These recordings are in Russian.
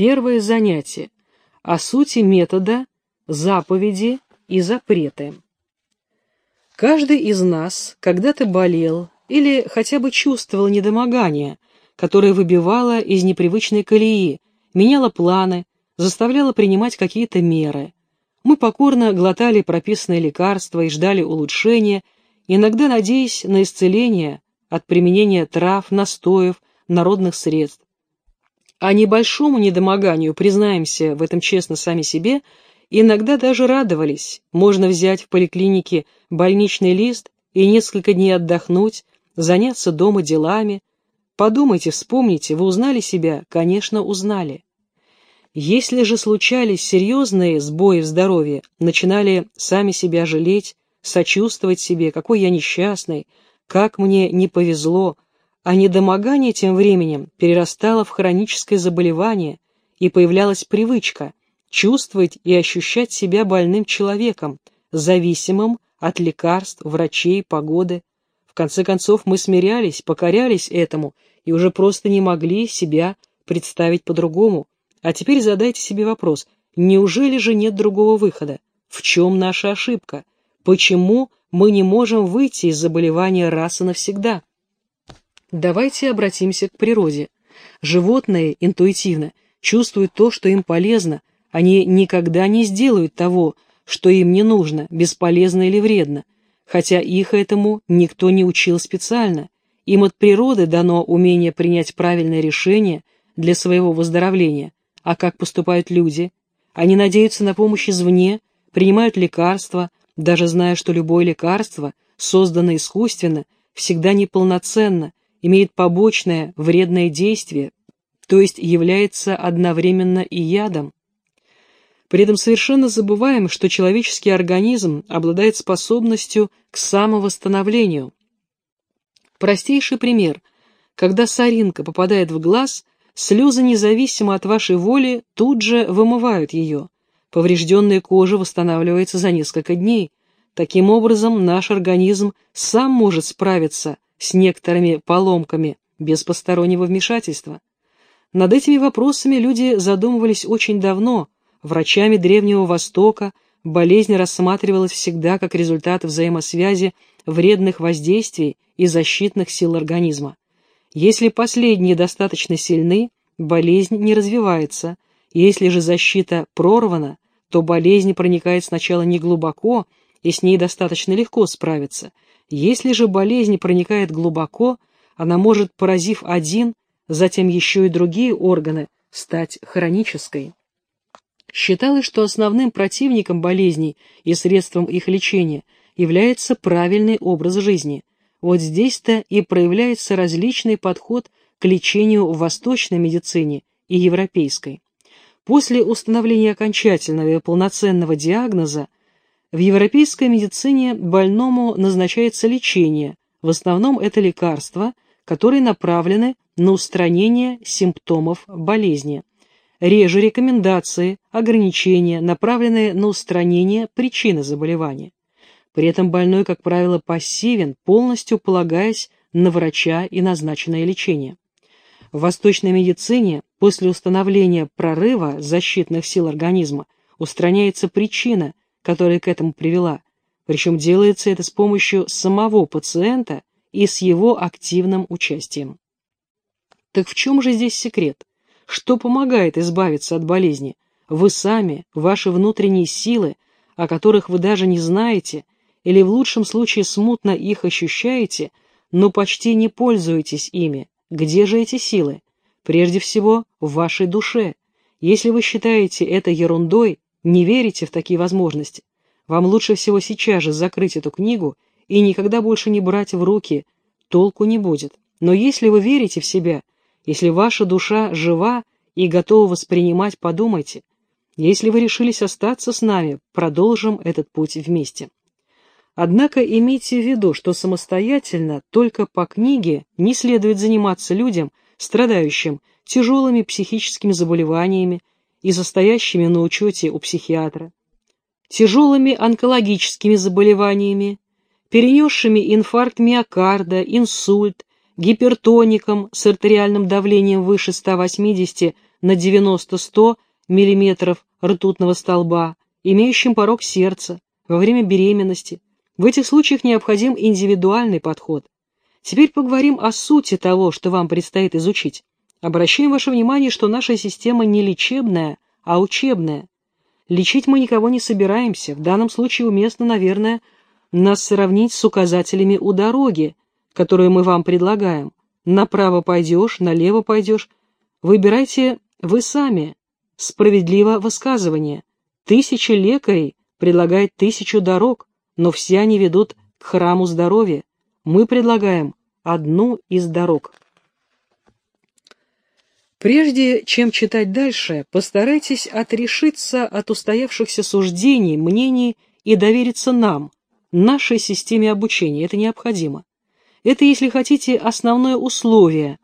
Первое занятие. О сути метода, заповеди и запреты. Каждый из нас когда-то болел или хотя бы чувствовал недомогание, которое выбивало из непривычной колеи, меняло планы, заставляло принимать какие-то меры. Мы покорно глотали прописанные лекарства и ждали улучшения, иногда надеясь на исцеление от применения трав, настоев, народных средств. А небольшому недомоганию, признаемся в этом честно сами себе, иногда даже радовались. Можно взять в поликлинике больничный лист и несколько дней отдохнуть, заняться дома делами. Подумайте, вспомните, вы узнали себя? Конечно, узнали. Если же случались серьезные сбои в здоровье, начинали сами себя жалеть, сочувствовать себе, какой я несчастный, как мне не повезло, а недомогание тем временем перерастало в хроническое заболевание, и появлялась привычка чувствовать и ощущать себя больным человеком, зависимым от лекарств, врачей, погоды. В конце концов мы смирялись, покорялись этому и уже просто не могли себя представить по-другому. А теперь задайте себе вопрос, неужели же нет другого выхода? В чем наша ошибка? Почему мы не можем выйти из заболевания раз и навсегда? Давайте обратимся к природе. Животные интуитивно чувствуют то, что им полезно, они никогда не сделают того, что им не нужно, бесполезно или вредно, хотя их этому никто не учил специально. Им от природы дано умение принять правильное решение для своего выздоровления. А как поступают люди? Они надеются на помощь извне, принимают лекарства, даже зная, что любое лекарство, созданное искусственно, всегда неполноценно, имеет побочное вредное действие, то есть является одновременно и ядом. При этом совершенно забываем, что человеческий организм обладает способностью к самовосстановлению. Простейший пример. Когда соринка попадает в глаз, слезы независимо от вашей воли тут же вымывают ее. Поврежденная кожа восстанавливается за несколько дней. Таким образом, наш организм сам может справиться с некоторыми поломками без постороннего вмешательства. Над этими вопросами люди задумывались очень давно – Врачами Древнего Востока болезнь рассматривалась всегда как результат взаимосвязи вредных воздействий и защитных сил организма. Если последние достаточно сильны, болезнь не развивается, если же защита прорвана, то болезнь проникает сначала неглубоко, и с ней достаточно легко справиться. Если же болезнь проникает глубоко, она может, поразив один, затем еще и другие органы, стать хронической. Считалось, что основным противником болезней и средством их лечения является правильный образ жизни. Вот здесь-то и проявляется различный подход к лечению в восточной медицине и европейской. После установления окончательного и полноценного диагноза в европейской медицине больному назначается лечение, в основном это лекарства, которые направлены на устранение симптомов болезни реже рекомендации, ограничения, направленные на устранение причины заболевания. При этом больной, как правило, пассивен, полностью полагаясь на врача и назначенное лечение. В восточной медицине после установления прорыва защитных сил организма устраняется причина, которая к этому привела, причем делается это с помощью самого пациента и с его активным участием. Так в чем же здесь секрет? Что помогает избавиться от болезни? Вы сами, ваши внутренние силы, о которых вы даже не знаете, или в лучшем случае смутно их ощущаете, но почти не пользуетесь ими. Где же эти силы? Прежде всего, в вашей душе. Если вы считаете это ерундой, не верите в такие возможности, вам лучше всего сейчас же закрыть эту книгу и никогда больше не брать в руки, толку не будет. Но если вы верите в себя, если ваша душа жива и готова воспринимать, подумайте. Если вы решились остаться с нами, продолжим этот путь вместе. Однако имейте в виду, что самостоятельно, только по книге, не следует заниматься людям, страдающим тяжелыми психическими заболеваниями и состоящими на учете у психиатра, тяжелыми онкологическими заболеваниями, перенесшими инфаркт миокарда, инсульт, гипертоником с артериальным давлением выше 180 на 90-100 мм ртутного столба, имеющим порог сердца, во время беременности. В этих случаях необходим индивидуальный подход. Теперь поговорим о сути того, что вам предстоит изучить. Обращаем ваше внимание, что наша система не лечебная, а учебная. Лечить мы никого не собираемся. В данном случае уместно, наверное, нас сравнить с указателями у дороги, которые мы вам предлагаем. Направо пойдешь, налево пойдешь. Выбирайте вы сами. Справедливо высказывание. Тысячи лекарей предлагают тысячу дорог, но все они ведут к храму здоровья. Мы предлагаем одну из дорог. Прежде чем читать дальше, постарайтесь отрешиться от устоявшихся суждений, мнений и довериться нам, нашей системе обучения. Это необходимо. Это, если хотите, основное условие.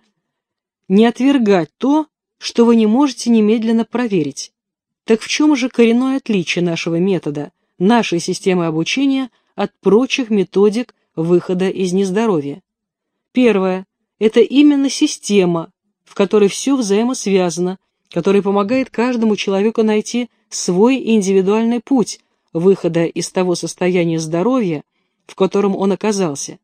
Не отвергать то, что вы не можете немедленно проверить. Так в чем же коренное отличие нашего метода, нашей системы обучения от прочих методик выхода из нездоровья? Первое. Это именно система, в которой все взаимосвязано, который помогает каждому человеку найти свой индивидуальный путь выхода из того состояния здоровья, в котором он оказался.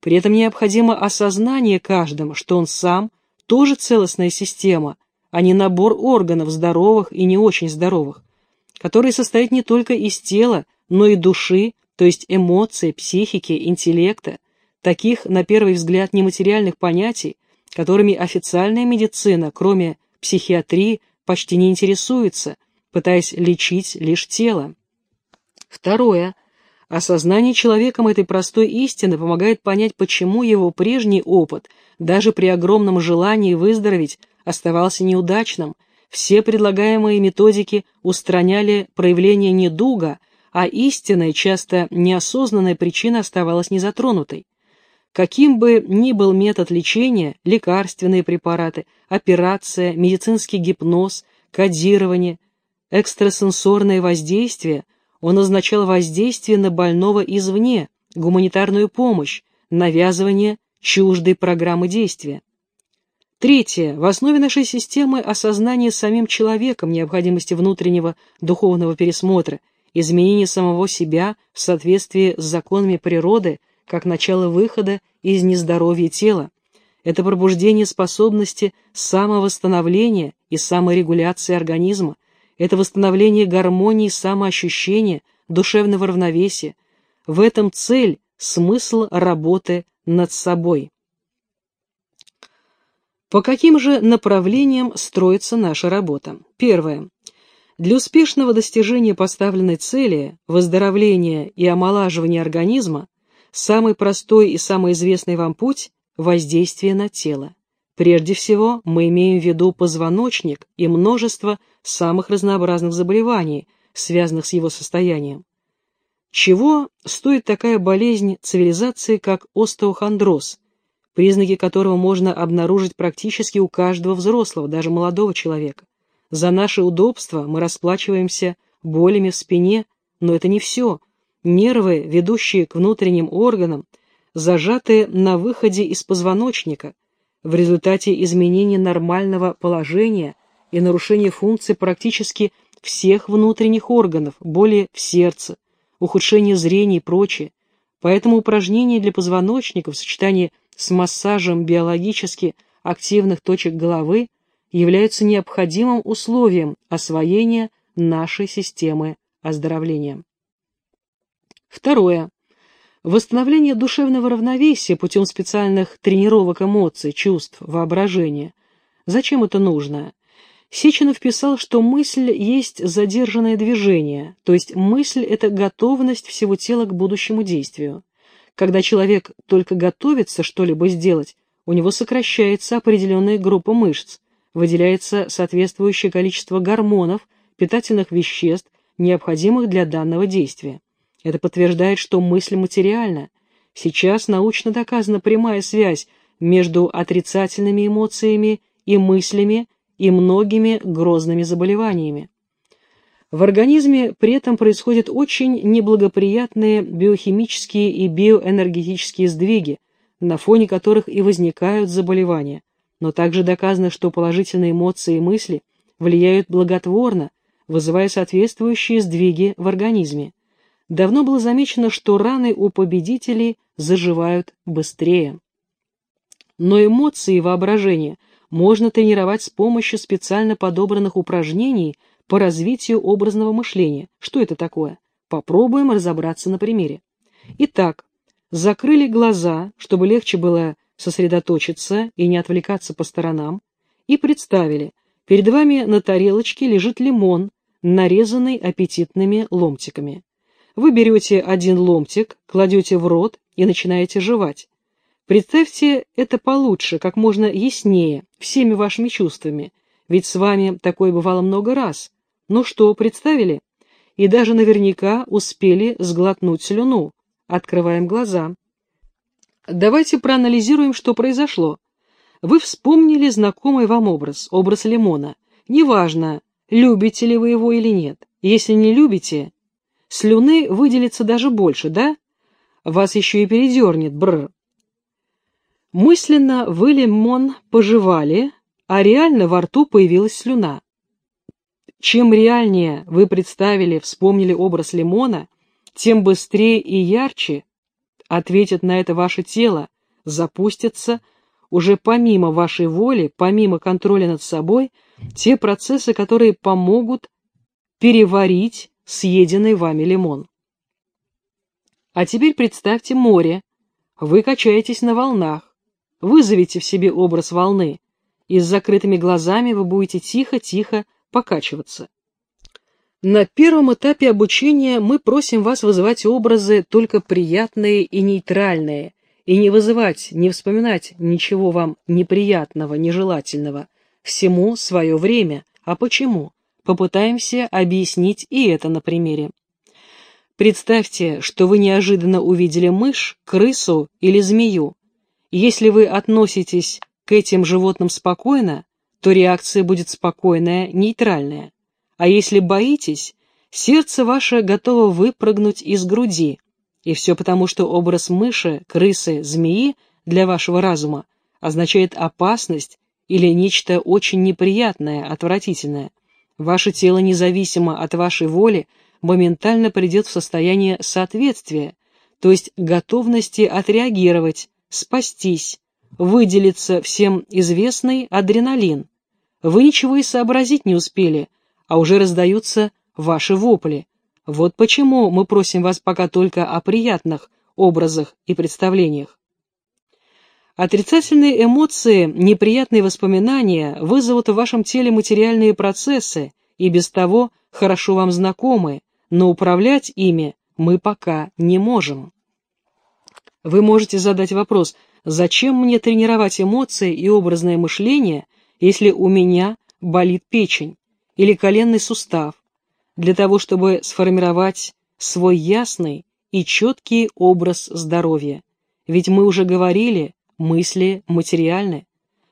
При этом необходимо осознание каждым, что он сам тоже целостная система, а не набор органов здоровых и не очень здоровых, который состоит не только из тела, но и души, то есть эмоций, психики, интеллекта, таких, на первый взгляд, нематериальных понятий, которыми официальная медицина, кроме психиатрии, почти не интересуется, пытаясь лечить лишь тело. Второе. Осознание человеком этой простой истины помогает понять, почему его прежний опыт, даже при огромном желании выздороветь, оставался неудачным. Все предлагаемые методики устраняли проявление недуга, а истинная, часто неосознанная причина оставалась незатронутой. Каким бы ни был метод лечения, лекарственные препараты, операция, медицинский гипноз, кодирование, экстрасенсорное воздействие, он означал воздействие на больного извне, гуманитарную помощь, навязывание чуждой программы действия. Третье. В основе нашей системы осознание самим человеком необходимости внутреннего духовного пересмотра, изменения самого себя в соответствии с законами природы – как начало выхода из нездоровья тела. Это пробуждение способности самовосстановления и саморегуляции организма. Это восстановление гармонии самоощущения, душевного равновесия. В этом цель, смысл работы над собой. По каким же направлениям строится наша работа? Первое. Для успешного достижения поставленной цели, выздоровления и омолаживания организма, Самый простой и самый известный вам путь – воздействие на тело. Прежде всего, мы имеем в виду позвоночник и множество самых разнообразных заболеваний, связанных с его состоянием. Чего стоит такая болезнь цивилизации, как остеохондроз, признаки которого можно обнаружить практически у каждого взрослого, даже молодого человека? За наше удобство мы расплачиваемся болями в спине, но это не все – Нервы, ведущие к внутренним органам, зажаты на выходе из позвоночника в результате изменения нормального положения и нарушения функций практически всех внутренних органов, боли в сердце, ухудшение зрения и прочее. Поэтому упражнения для позвоночника в сочетании с массажем биологически активных точек головы являются необходимым условием освоения нашей системы оздоровления. Второе. Восстановление душевного равновесия путем специальных тренировок эмоций, чувств, воображения. Зачем это нужно? Сеченов писал, что мысль есть задержанное движение, то есть мысль – это готовность всего тела к будущему действию. Когда человек только готовится что-либо сделать, у него сокращается определенная группа мышц, выделяется соответствующее количество гормонов, питательных веществ, необходимых для данного действия. Это подтверждает, что мысль материальна. Сейчас научно доказана прямая связь между отрицательными эмоциями и мыслями и многими грозными заболеваниями. В организме при этом происходят очень неблагоприятные биохимические и биоэнергетические сдвиги, на фоне которых и возникают заболевания. но также доказано, что положительные эмоции и мысли влияют благотворно, вызывая соответствующие сдвиги в организме. Давно было замечено, что раны у победителей заживают быстрее. Но эмоции и воображение можно тренировать с помощью специально подобранных упражнений по развитию образного мышления. Что это такое? Попробуем разобраться на примере. Итак, закрыли глаза, чтобы легче было сосредоточиться и не отвлекаться по сторонам, и представили, перед вами на тарелочке лежит лимон, нарезанный аппетитными ломтиками. Вы берете один ломтик, кладете в рот и начинаете жевать. Представьте это получше, как можно яснее, всеми вашими чувствами, ведь с вами такое бывало много раз. Ну что, представили? И даже наверняка успели сглотнуть слюну. Открываем глаза. Давайте проанализируем, что произошло. Вы вспомнили знакомый вам образ, образ лимона. Неважно, любите ли вы его или нет. Если не любите, слюны выделится даже больше, да? Вас еще и передернет, бррр. Мысленно вы лимон пожевали, а реально во рту появилась слюна. Чем реальнее вы представили, вспомнили образ лимона, тем быстрее и ярче ответит на это ваше тело, запустятся уже помимо вашей воли, помимо контроля над собой, те процессы, которые помогут переварить съеденный вами лимон. А теперь представьте море. Вы качаетесь на волнах. Вызовите в себе образ волны, и с закрытыми глазами вы будете тихо-тихо покачиваться. На первом этапе обучения мы просим вас вызывать образы только приятные и нейтральные, и не вызывать, не вспоминать ничего вам неприятного, нежелательного. Всему свое время. А почему? Попытаемся объяснить и это на примере. Представьте, что вы неожиданно увидели мышь, крысу или змею. Если вы относитесь к этим животным спокойно, то реакция будет спокойная, нейтральная. А если боитесь, сердце ваше готово выпрыгнуть из груди. И все потому, что образ мыши, крысы, змеи для вашего разума означает опасность или нечто очень неприятное, отвратительное. Ваше тело, независимо от вашей воли, моментально придет в состояние соответствия, то есть готовности отреагировать, спастись, выделиться всем известный адреналин. Вы ничего и сообразить не успели, а уже раздаются ваши вопли. Вот почему мы просим вас пока только о приятных образах и представлениях. Отрицательные эмоции, неприятные воспоминания вызовут в вашем теле материальные процессы, и без того хорошо вам знакомы, но управлять ими мы пока не можем. Вы можете задать вопрос, зачем мне тренировать эмоции и образное мышление, если у меня болит печень или коленный сустав, для того, чтобы сформировать свой ясный и четкий образ здоровья. Ведь мы уже говорили, мысли материальны.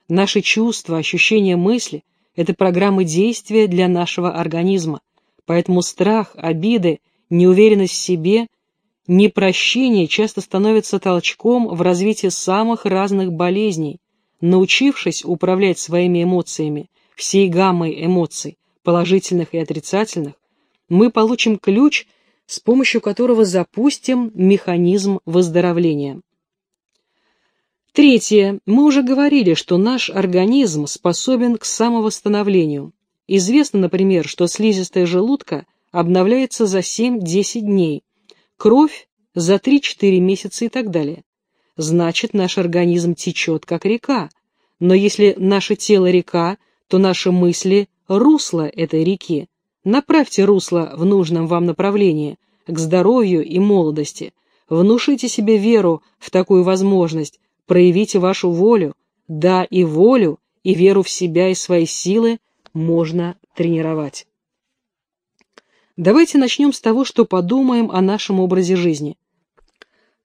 Наши чувства, ощущения мысли – это программы действия для нашего организма. Поэтому страх, обиды, неуверенность в себе, непрощение часто становятся толчком в развитии самых разных болезней. Научившись управлять своими эмоциями, всей гаммой эмоций, положительных и отрицательных, мы получим ключ, с помощью которого запустим механизм выздоровления. Третье. Мы уже говорили, что наш организм способен к самовосстановлению. Известно, например, что слизистая желудка обновляется за 7-10 дней, кровь за 3-4 месяца и так далее. Значит, наш организм течет как река, но если наше тело река, то наши мысли – русло этой реки. Направьте русло в нужном вам направлении, к здоровью и молодости. Внушите себе веру в такую возможность, проявите вашу волю. Да, и волю, и веру в себя и свои силы можно тренировать. Давайте начнем с того, что подумаем о нашем образе жизни.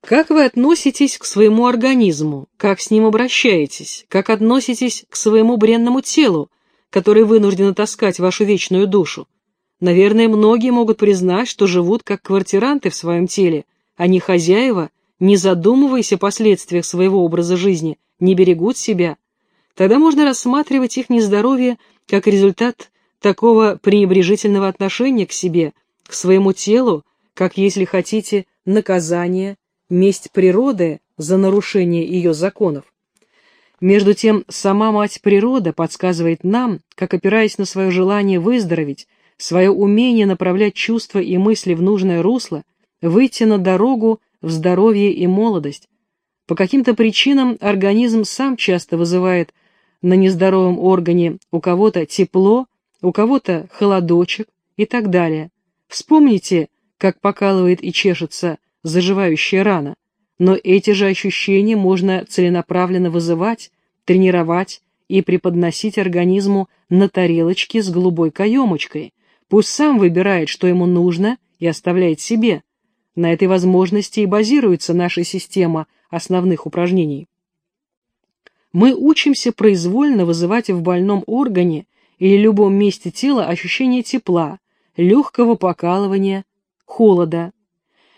Как вы относитесь к своему организму? Как с ним обращаетесь? Как относитесь к своему бренному телу, который вынуждено таскать вашу вечную душу? Наверное, многие могут признать, что живут как квартиранты в своем теле, а не хозяева, не задумываясь о последствиях своего образа жизни, не берегут себя. тогда можно рассматривать их нездоровье как результат такого пренебрежительного отношения к себе, к своему телу, как, если хотите, наказание, месть природы за нарушение ее законов. Между тем, сама мать природа подсказывает нам, как, опираясь на свое желание выздороветь, свое умение направлять чувства и мысли в нужное русло, выйти на дорогу в здоровье и молодость. По каким-то причинам организм сам часто вызывает на нездоровом органе у кого-то тепло, у кого-то холодочек и так далее. Вспомните, как покалывает и чешется заживающая рана. Но эти же ощущения можно целенаправленно вызывать, тренировать и преподносить организму на тарелочке с голубой каемочкой. Пусть сам выбирает, что ему нужно, и оставляет себе. На этой возможности и базируется наша система основных упражнений. Мы учимся произвольно вызывать в больном органе или любом месте тела ощущение тепла, легкого покалывания, холода.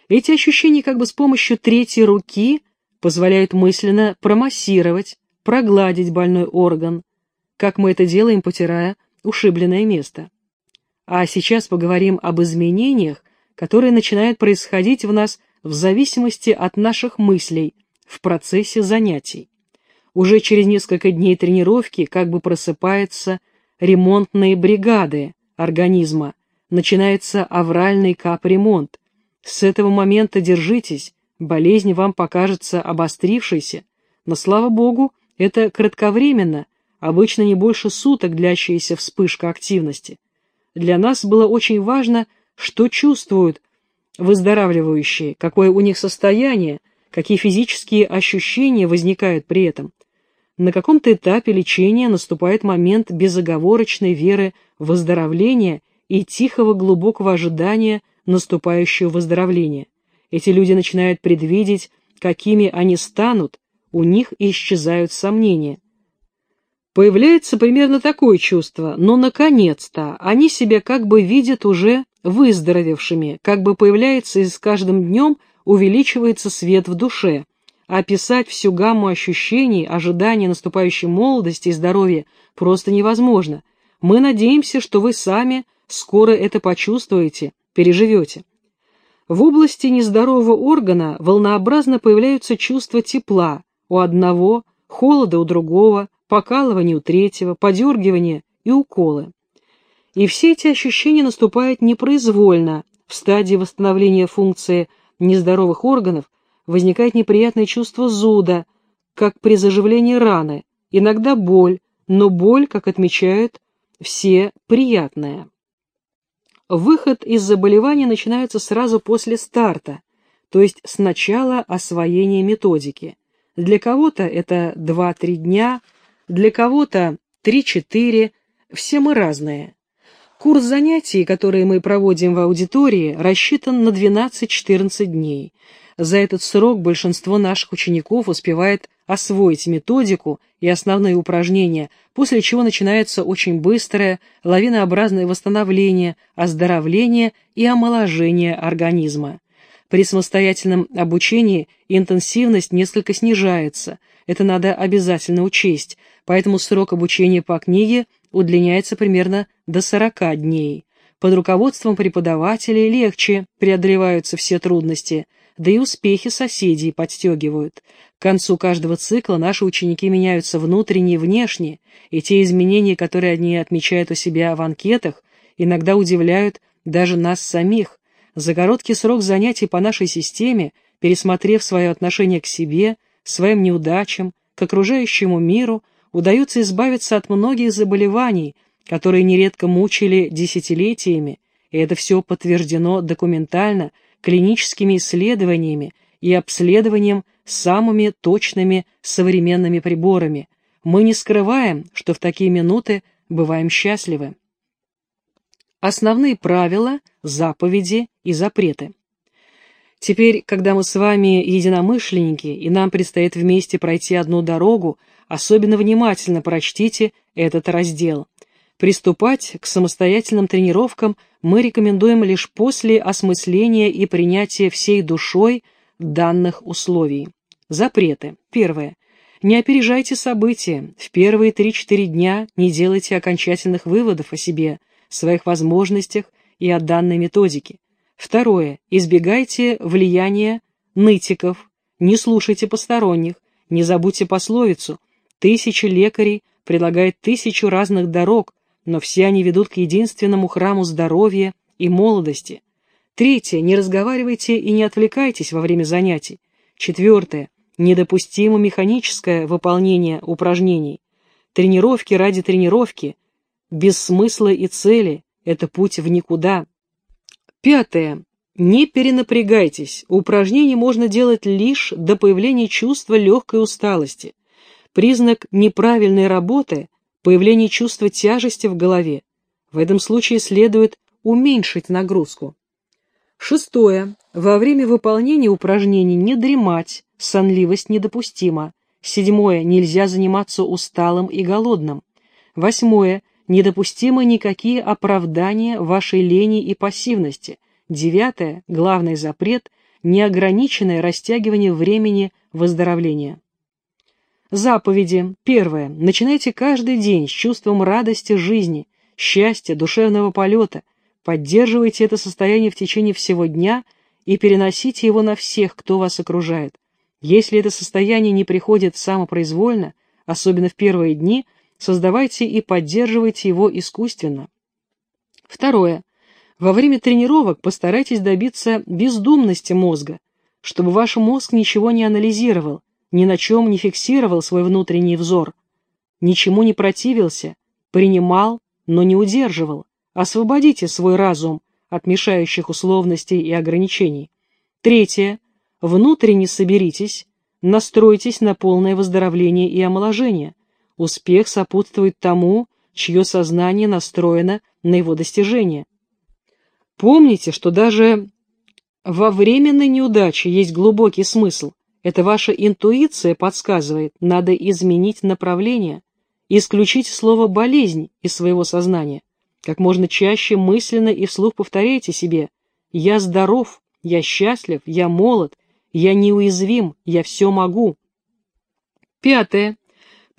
Эти ощущения как бы с помощью третьей руки позволяют мысленно промассировать, прогладить больной орган, как мы это делаем, потирая ушибленное место. А сейчас поговорим об изменениях, которые начинают происходить в нас в зависимости от наших мыслей в процессе занятий. Уже через несколько дней тренировки как бы просыпаются ремонтные бригады организма, начинается авральный капремонт. С этого момента держитесь, болезнь вам покажется обострившейся, но, слава богу, это кратковременно, обычно не больше суток длящаяся вспышка активности. Для нас было очень важно, что чувствуют выздоравливающие, какое у них состояние, какие физические ощущения возникают при этом. На каком-то этапе лечения наступает момент безоговорочной веры в выздоровление и тихого глубокого ожидания наступающего выздоровления. Эти люди начинают предвидеть, какими они станут, у них исчезают сомнения. Появляется примерно такое чувство, но наконец-то они себя как бы видят уже выздоровевшими, как бы появляется и с каждым днем увеличивается свет в душе. А описать всю гамму ощущений, ожиданий наступающей молодости и здоровья просто невозможно. Мы надеемся, что вы сами скоро это почувствуете, переживете. В области нездорового органа волнообразно появляются чувства тепла у одного, холода у другого, покалывания у третьего, подергивания и уколы. И все эти ощущения наступают непроизвольно. В стадии восстановления функции нездоровых органов возникает неприятное чувство зуда, как при заживлении раны, иногда боль, но боль, как отмечают все, приятная. Выход из заболевания начинается сразу после старта, то есть с начала освоения методики. Для кого-то это 2-3 дня, для кого-то 3-4, все мы разные. Курс занятий, которые мы проводим в аудитории, рассчитан на 12-14 дней. За этот срок большинство наших учеников успевает освоить методику и основные упражнения, после чего начинается очень быстрое, лавинообразное восстановление, оздоровление и омоложение организма. При самостоятельном обучении интенсивность несколько снижается, это надо обязательно учесть, поэтому срок обучения по книге удлиняется примерно до 40 дней. Под руководством преподавателей легче преодолеваются все трудности, да и успехи соседей подстегивают. К концу каждого цикла наши ученики меняются внутренне и внешне, и те изменения, которые они отмечают у себя в анкетах, иногда удивляют даже нас самих. За короткий срок занятий по нашей системе, пересмотрев свое отношение к себе, своим неудачам, к окружающему миру, удается избавиться от многих заболеваний, которые нередко мучили десятилетиями, и это все подтверждено документально, клиническими исследованиями и обследованием самыми точными современными приборами. Мы не скрываем, что в такие минуты бываем счастливы. Основные правила, заповеди и запреты. Теперь, когда мы с вами единомышленники, и нам предстоит вместе пройти одну дорогу, особенно внимательно прочтите этот раздел. Приступать к самостоятельным тренировкам мы рекомендуем лишь после осмысления и принятия всей душой данных условий. Запреты. Первое. Не опережайте события. В первые 3-4 дня не делайте окончательных выводов о себе, своих возможностях и о данной методике. Второе. Избегайте влияния нытиков, не слушайте посторонних, не забудьте пословицу. Тысячи лекарей предлагают тысячу разных дорог, но все они ведут к единственному храму здоровья и молодости. Третье. Не разговаривайте и не отвлекайтесь во время занятий. Четвертое. Недопустимо механическое выполнение упражнений. Тренировки ради тренировки, без смысла и цели – это путь в никуда. Пятое. Не перенапрягайтесь, упражнения можно делать лишь до появления чувства легкой усталости. Признак неправильной работы – появление чувства тяжести в голове. В этом случае следует уменьшить нагрузку. Шестое. Во время выполнения упражнений не дремать, сонливость недопустима. Седьмое. Нельзя заниматься усталым и голодным. Восьмое. Недопустимы никакие оправдания вашей лени и пассивности – Девятое, главный запрет – неограниченное растягивание времени выздоровления. Заповеди. Первое. Начинайте каждый день с чувством радости жизни, счастья, душевного полета. Поддерживайте это состояние в течение всего дня и переносите его на всех, кто вас окружает. Если это состояние не приходит самопроизвольно, особенно в первые дни, создавайте и поддерживайте его искусственно. Второе. Во время тренировок постарайтесь добиться бездумности мозга, чтобы ваш мозг ничего не анализировал, ни на чем не фиксировал свой внутренний взор, ничему не противился, принимал, но не удерживал. Освободите свой разум от мешающих условностей и ограничений. Третье. Внутренне соберитесь, настройтесь на полное выздоровление и омоложение. Успех сопутствует тому, чье сознание настроено на его достижение. Помните, что даже во временной неудаче есть глубокий смысл. Это ваша интуиция подсказывает, надо изменить направление, исключить слово «болезнь» из своего сознания. Как можно чаще мысленно и вслух повторяйте себе «Я здоров, я счастлив, я молод, я неуязвим, я все могу». Пятое.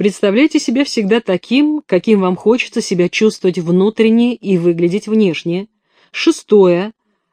Представляйте себя всегда таким, каким вам хочется себя чувствовать внутренне и выглядеть внешне. Шестое.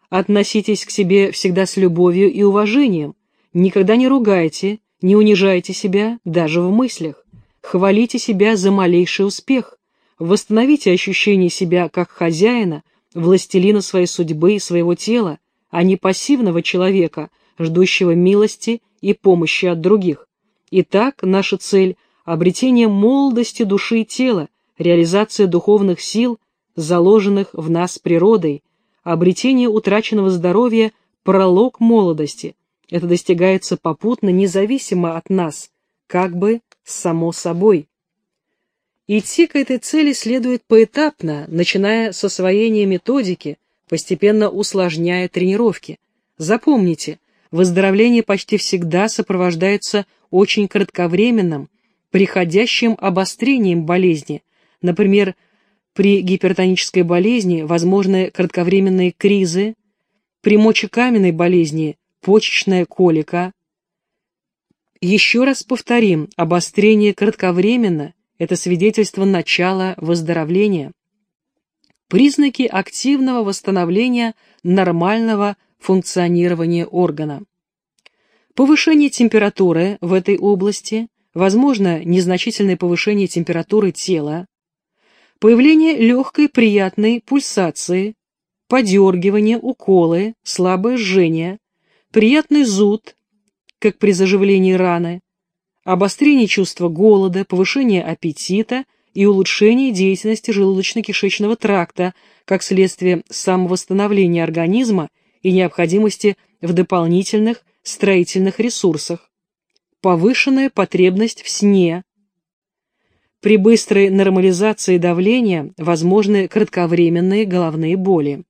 Относитесь к себе всегда с любовью и уважением. Никогда не ругайте, не унижайте себя, даже в мыслях. Хвалите себя за малейший успех. Восстановите ощущение себя как хозяина, властелина своей судьбы и своего тела, а не пассивного человека, ждущего милости и помощи от других. Итак, наша цель – обретение молодости души и тела, реализация духовных сил, заложенных в нас природой, обретение утраченного здоровья – пролог молодости. Это достигается попутно, независимо от нас, как бы само собой. Идти к этой цели следует поэтапно, начиная с освоения методики, постепенно усложняя тренировки. Запомните, выздоровление почти всегда сопровождается очень кратковременным, приходящим обострением болезни, например, при гипертонической болезни возможны кратковременные кризы, при мочекаменной болезни почечная колика. Еще раз повторим, обострение кратковременно – это свидетельство начала выздоровления. Признаки активного восстановления нормального функционирования органа. Повышение температуры в этой области, возможно, незначительное повышение температуры тела, Появление легкой приятной пульсации, подергивание, уколы, слабое жжение, приятный зуд, как при заживлении раны, обострение чувства голода, повышение аппетита и улучшение деятельности желудочно-кишечного тракта как следствие самовосстановления организма и необходимости в дополнительных строительных ресурсах, повышенная потребность в сне, при быстрой нормализации давления возможны кратковременные головные боли.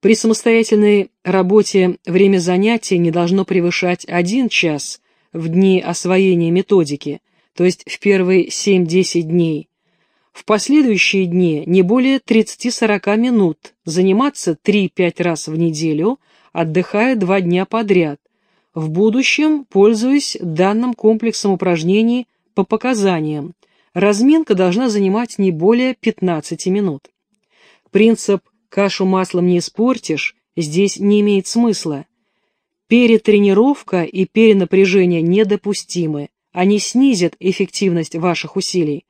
При самостоятельной работе время занятий не должно превышать 1 час в дни освоения методики, то есть в первые 7-10 дней. В последующие дни не более 30-40 минут, заниматься 3-5 раз в неделю, отдыхая 2 дня подряд. В будущем пользуюсь данным комплексом упражнений по показаниям. Разминка должна занимать не более 15 минут. Принцип «кашу маслом не испортишь» здесь не имеет смысла. Перетренировка и перенапряжение недопустимы, они снизят эффективность ваших усилий.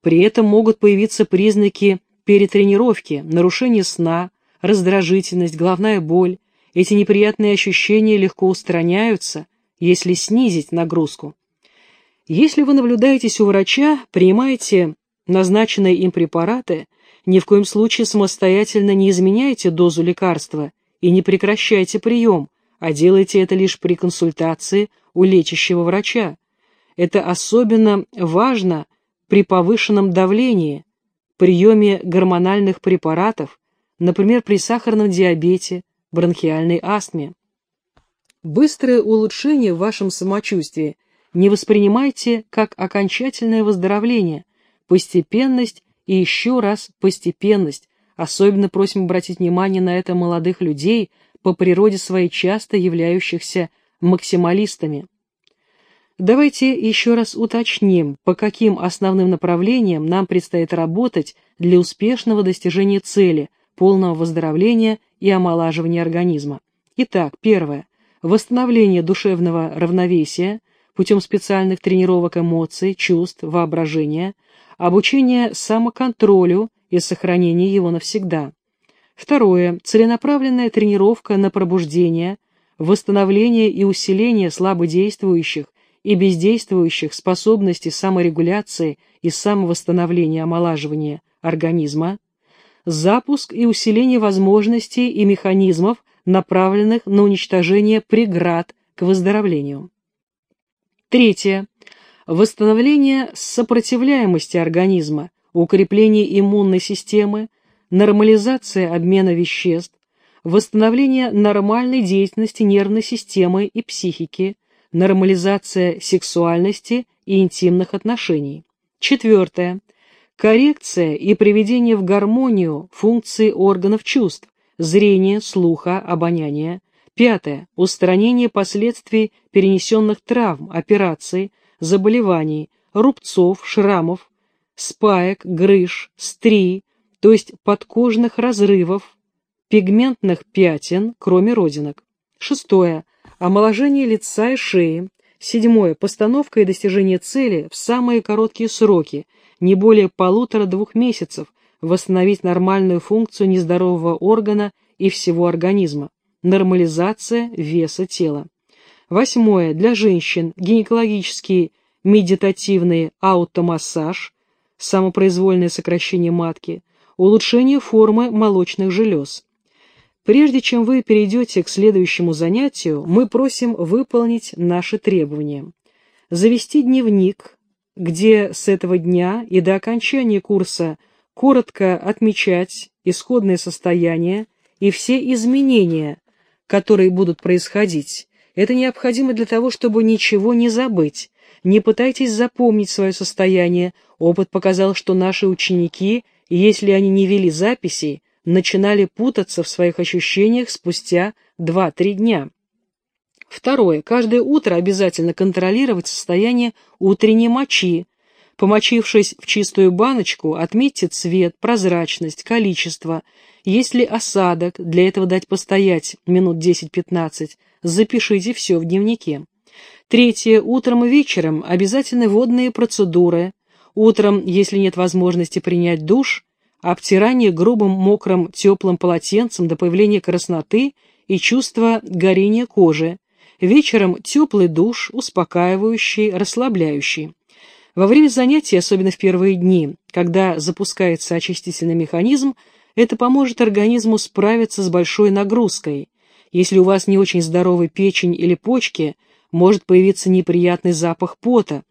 При этом могут появиться признаки перетренировки, нарушение сна, раздражительность, головная боль. Эти неприятные ощущения легко устраняются, если снизить нагрузку. Если вы наблюдаетесь у врача, принимаете назначенные им препараты, ни в коем случае самостоятельно не изменяйте дозу лекарства и не прекращайте прием, а делайте это лишь при консультации у лечащего врача. Это особенно важно при повышенном давлении, приеме гормональных препаратов, например, при сахарном диабете, бронхиальной астме. Быстрое улучшение в вашем самочувствии не воспринимайте как окончательное выздоровление, постепенность и еще раз постепенность. Особенно просим обратить внимание на это молодых людей, по природе своей часто являющихся максималистами. Давайте еще раз уточним, по каким основным направлениям нам предстоит работать для успешного достижения цели, полного выздоровления и омолаживания организма. Итак, первое. Восстановление душевного равновесия путем специальных тренировок эмоций, чувств, воображения, обучение самоконтролю и сохранение его навсегда. Второе. Целенаправленная тренировка на пробуждение, восстановление и усиление слабодействующих и бездействующих способностей саморегуляции и самовосстановления омолаживания организма, запуск и усиление возможностей и механизмов, направленных на уничтожение преград к выздоровлению. Третье. Восстановление сопротивляемости организма, укрепление иммунной системы, нормализация обмена веществ, восстановление нормальной деятельности нервной системы и психики, нормализация сексуальности и интимных отношений. Четвертое. Коррекция и приведение в гармонию функций органов чувств, зрения, слуха, обоняния. Пятое. Устранение последствий перенесенных травм, операций, заболеваний, рубцов, шрамов, спаек, грыж, стрий, то есть подкожных разрывов, пигментных пятен, кроме родинок. Шестое омоложение лица и шеи. Седьмое. Постановка и достижение цели в самые короткие сроки, не более полутора-двух месяцев, восстановить нормальную функцию нездорового органа и всего организма. Нормализация веса тела. Восьмое. Для женщин гинекологический медитативный аутомассаж, самопроизвольное сокращение матки, улучшение формы молочных желез. Прежде чем вы перейдете к следующему занятию, мы просим выполнить наши требования. Завести дневник, где с этого дня и до окончания курса коротко отмечать исходное состояние и все изменения, которые будут происходить. Это необходимо для того, чтобы ничего не забыть. Не пытайтесь запомнить свое состояние. Опыт показал, что наши ученики, если они не вели записей, начинали путаться в своих ощущениях спустя 2-3 дня. Второе. Каждое утро обязательно контролировать состояние утренней мочи. Помочившись в чистую баночку, отметьте цвет, прозрачность, количество. Есть ли осадок, для этого дать постоять минут 10-15. Запишите все в дневнике. Третье. Утром и вечером обязательны водные процедуры. Утром, если нет возможности принять душ, обтирание грубым мокрым теплым полотенцем до появления красноты и чувства горения кожи. Вечером теплый душ, успокаивающий, расслабляющий. Во время занятий, особенно в первые дни, когда запускается очистительный механизм, это поможет организму справиться с большой нагрузкой. Если у вас не очень здоровый печень или почки, может появиться неприятный запах пота.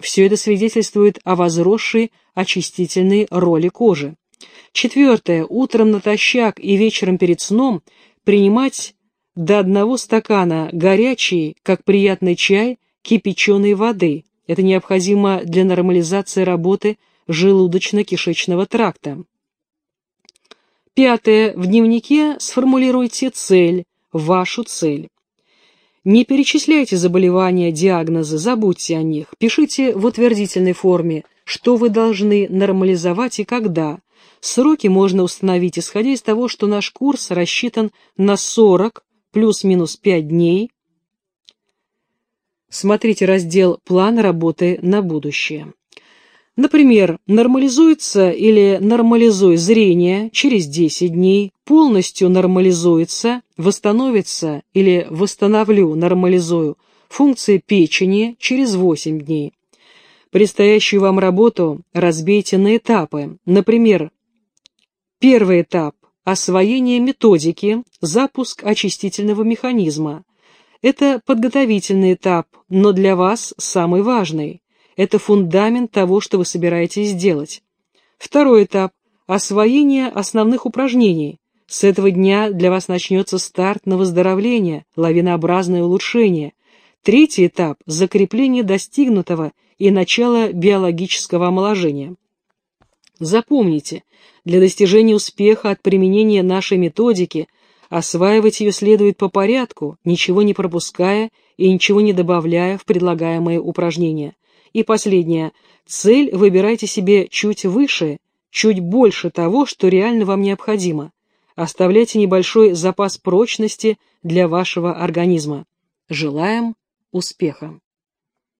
Все это свидетельствует о возросшей очистительной роли кожи. Четвертое. Утром натощак и вечером перед сном принимать до одного стакана горячей, как приятный чай, кипяченой воды. Это необходимо для нормализации работы желудочно-кишечного тракта. Пятое. В дневнике сформулируйте цель, вашу цель. Не перечисляйте заболевания, диагнозы, забудьте о них. Пишите в утвердительной форме, что вы должны нормализовать и когда. Сроки можно установить, исходя из того, что наш курс рассчитан на 40 плюс-минус 5 дней. Смотрите раздел «План работы на будущее». Например, нормализуется или нормализуй зрение через 10 дней, полностью нормализуется, восстановится или восстановлю, нормализую функция печени через 8 дней. Предстоящую вам работу разбейте на этапы. Например, первый этап – освоение методики, запуск очистительного механизма. Это подготовительный этап, но для вас самый важный – это фундамент того, что вы собираетесь сделать. Второй этап – освоение основных упражнений. С этого дня для вас начнется старт на выздоровление, лавинообразное улучшение. Третий этап – закрепление достигнутого и начало биологического омоложения. Запомните, для достижения успеха от применения нашей методики осваивать ее следует по порядку, ничего не пропуская и ничего не добавляя в предлагаемые упражнения. И последнее. Цель выбирайте себе чуть выше, чуть больше того, что реально вам необходимо. Оставляйте небольшой запас прочности для вашего организма. Желаем успеха!